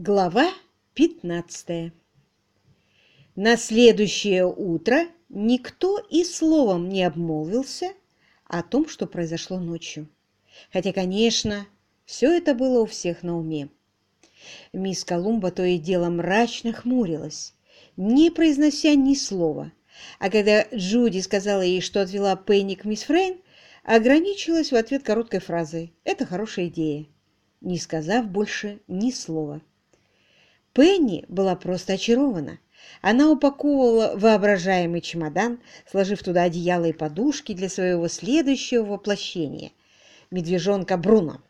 Глава 15 На следующее утро никто и словом не обмолвился о том, что произошло ночью. Хотя, конечно, все это было у всех на уме. Мисс Колумба то и дело мрачно хмурилась, не произнося ни слова, а когда Джуди сказала ей, что отвела Пенни к мисс Фрейн, ограничилась в ответ короткой фразой «Это хорошая идея», не сказав больше ни слова. Пенни была просто очарована. Она упаковывала воображаемый чемодан, сложив туда одеяло и подушки для своего следующего воплощения – медвежонка Бруно.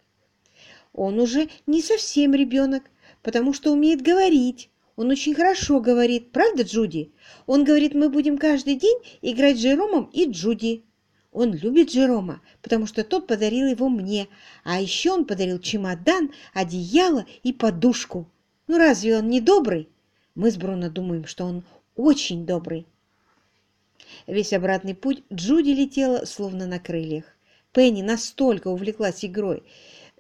Он уже не совсем ребенок, потому что умеет говорить. Он очень хорошо говорит, правда, Джуди? Он говорит, мы будем каждый день играть с Джеромом и Джуди. Он любит Джерома, потому что тот подарил его мне, а еще он подарил чемодан, одеяло и подушку. Ну разве он не добрый? Мы с Бруно думаем, что он очень добрый. Весь обратный путь Джуди летела словно на крыльях. Пенни настолько увлеклась игрой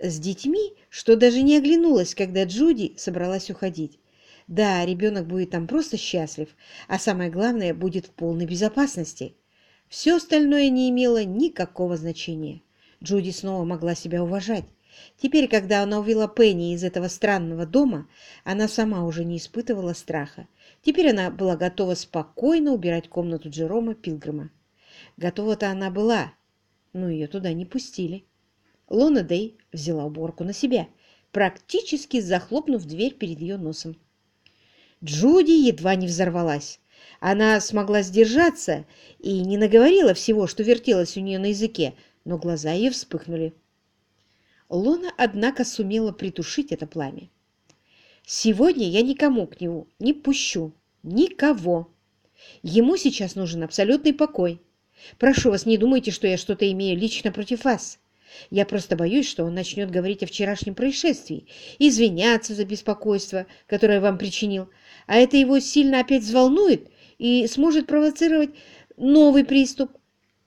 с детьми, что даже не оглянулась, когда Джуди собралась уходить. Да, ребенок будет там просто счастлив, а самое главное, будет в полной безопасности. Все остальное не имело никакого значения. Джуди снова могла себя уважать. Теперь, когда она увела Пенни из этого странного дома, она сама уже не испытывала страха. Теперь она была готова спокойно убирать комнату Джерома Пилгрима. Готова-то она была, но ее туда не пустили. Лона Дэй взяла уборку на себя, практически захлопнув дверь перед ее носом. Джуди едва не взорвалась. Она смогла сдержаться и не наговорила всего, что вертелось у нее на языке, но глаза ее вспыхнули. Лона, однако, сумела притушить это пламя. «Сегодня я никому к нему не пущу. Никого. Ему сейчас нужен абсолютный покой. Прошу вас, не думайте, что я что-то имею лично против вас. Я просто боюсь, что он начнет говорить о вчерашнем происшествии, извиняться за беспокойство, которое вам причинил, а это его сильно опять взволнует и сможет провоцировать новый приступ.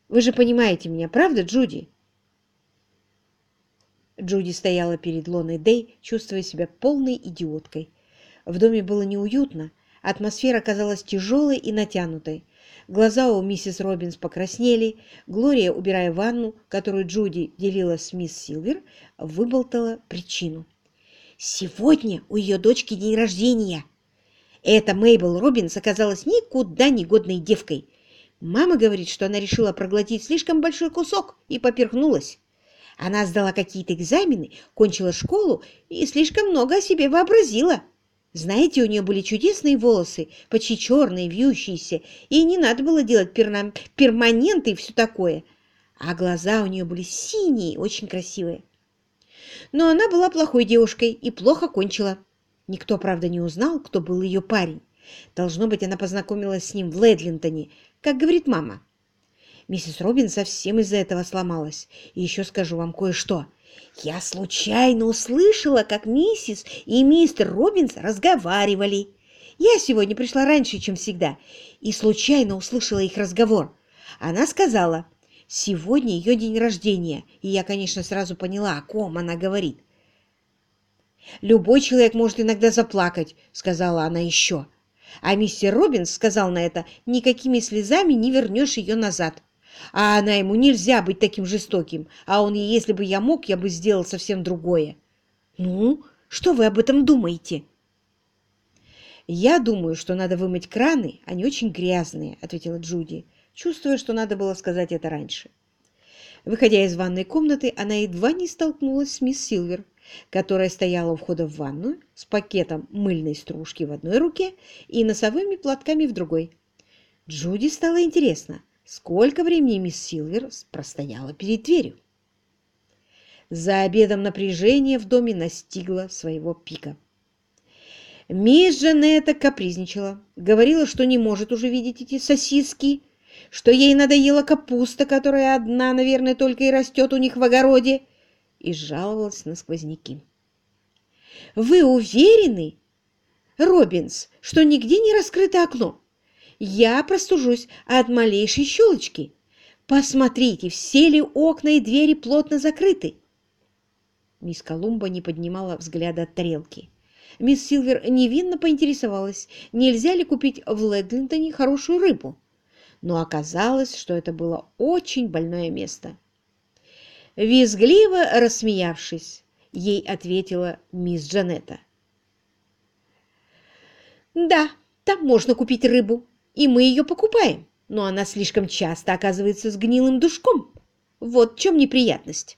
Вы же понимаете меня, правда, Джуди?» Джуди стояла перед Лоной Дэй, чувствуя себя полной идиоткой. В доме было неуютно, атмосфера казалась тяжелой и натянутой. Глаза у миссис Робинс покраснели, Глория, убирая ванну, которую Джуди делила с мисс Силвер, выболтала причину. «Сегодня у ее дочки день рождения!» Эта Мейбл Робинс оказалась никуда не годной девкой. Мама говорит, что она решила проглотить слишком большой кусок и поперхнулась. Она сдала какие-то экзамены, кончила школу и слишком много о себе вообразила. Знаете, у нее были чудесные волосы, почти черные, вьющиеся, и не надо было делать перна... перманенты и все такое. А глаза у нее были синие, очень красивые. Но она была плохой девушкой и плохо кончила. Никто, правда, не узнал, кто был ее парень. Должно быть, она познакомилась с ним в Ледлинтоне, как говорит мама. Миссис Робин совсем из-за этого сломалась. И еще скажу вам кое-что. Я случайно услышала, как миссис и мистер Робинс разговаривали. Я сегодня пришла раньше, чем всегда, и случайно услышала их разговор. Она сказала, сегодня ее день рождения, и я, конечно, сразу поняла, о ком она говорит. «Любой человек может иногда заплакать», — сказала она еще. А мистер Робинс сказал на это, «никакими слезами не вернешь ее назад». А она ему нельзя быть таким жестоким, а он, если бы я мог, я бы сделал совсем другое. Ну, что вы об этом думаете? Я думаю, что надо вымыть краны, они очень грязные, ответила Джуди, чувствуя, что надо было сказать это раньше. Выходя из ванной комнаты, она едва не столкнулась с мисс Силвер, которая стояла у входа в ванную с пакетом мыльной стружки в одной руке и носовыми платками в другой. Джуди стало интересно, сколько времени мисс Силвер простояла перед дверью. За обедом напряжение в доме настигло своего пика. Мисс Жанетта капризничала, говорила, что не может уже видеть эти сосиски, что ей надоела капуста, которая одна, наверное, только и растет у них в огороде, и жаловалась на сквозняки. «Вы уверены, Робинс, что нигде не раскрыто окно?» Я простужусь от малейшей щелочки. Посмотрите, все ли окна и двери плотно закрыты. Мисс Колумба не поднимала взгляда от тарелки. Мисс Силвер невинно поинтересовалась, нельзя ли купить в Ледлинтоне хорошую рыбу. Но оказалось, что это было очень больное место. Визгливо рассмеявшись, ей ответила мисс Джанетта. «Да, там можно купить рыбу, и мы ее покупаем, но она слишком часто оказывается с гнилым душком. Вот в чем неприятность».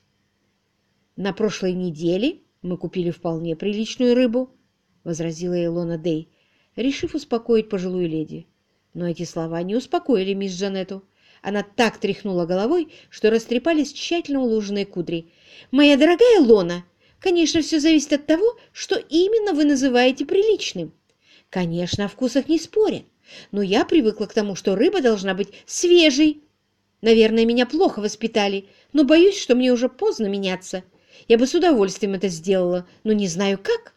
«На прошлой неделе мы купили вполне приличную рыбу», — возразила Илона Дей, решив успокоить пожилую леди. Но эти слова не успокоили мисс Джанетту. Она так тряхнула головой, что растрепались тщательно уложенные кудри. «Моя дорогая Лона, конечно, все зависит от того, что именно вы называете приличным. Конечно, о вкусах не спорят, но я привыкла к тому, что рыба должна быть свежей. Наверное, меня плохо воспитали, но боюсь, что мне уже поздно меняться. Я бы с удовольствием это сделала, но не знаю как.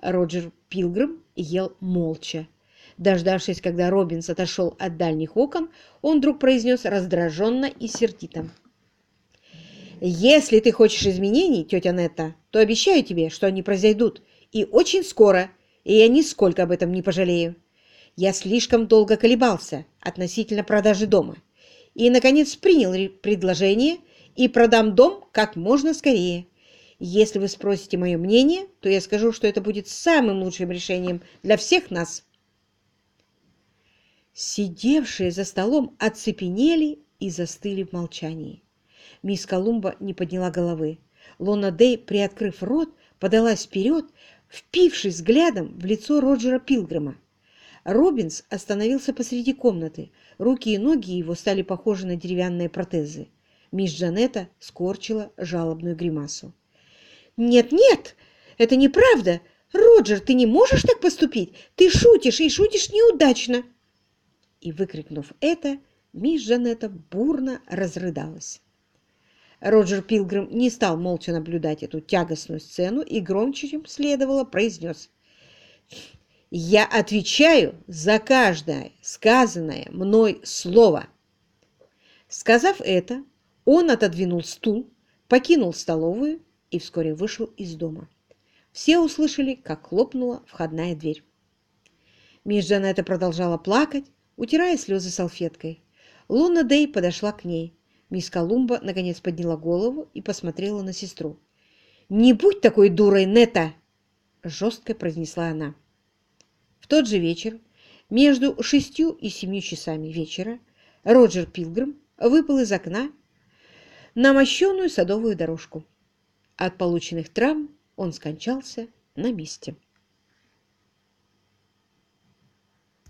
Роджер Пилгрим ел молча. Дождавшись, когда Робинс отошел от дальних окон, он вдруг произнес раздраженно и сердито. «Если ты хочешь изменений, тетя Нетта, то обещаю тебе, что они произойдут, и очень скоро, и я нисколько об этом не пожалею. Я слишком долго колебался относительно продажи дома, и, наконец, принял предложение и продам дом как можно скорее. Если вы спросите мое мнение, то я скажу, что это будет самым лучшим решением для всех нас. Сидевшие за столом оцепенели и застыли в молчании. Мисс Колумба не подняла головы. Лона Дэй, приоткрыв рот, подалась вперед, впившись взглядом в лицо Роджера Пилгрима. Робинс остановился посреди комнаты. Руки и ноги его стали похожи на деревянные протезы. Мисс Джанетта скорчила жалобную гримасу. «Нет, нет, это неправда! Роджер, ты не можешь так поступить! Ты шутишь и шутишь неудачно!» И, выкрикнув это, мисс Джанетта бурно разрыдалась. Роджер Пилгрим не стал молча наблюдать эту тягостную сцену и громче, чем следовало, произнес. «Я отвечаю за каждое сказанное мной слово!» Сказав это, он отодвинул стул, покинул столовую и вскоре вышел из дома. Все услышали, как хлопнула входная дверь. Мисс Джанетта продолжала плакать, утирая слезы салфеткой. Луна Дэй подошла к ней. Мисс Колумба наконец подняла голову и посмотрела на сестру. «Не будь такой дурой, Нета!» — жестко произнесла она. В тот же вечер, между шестью и семью часами вечера, Роджер Пилгрим выпал из окна на мощенную садовую дорожку. От полученных травм он скончался на месте.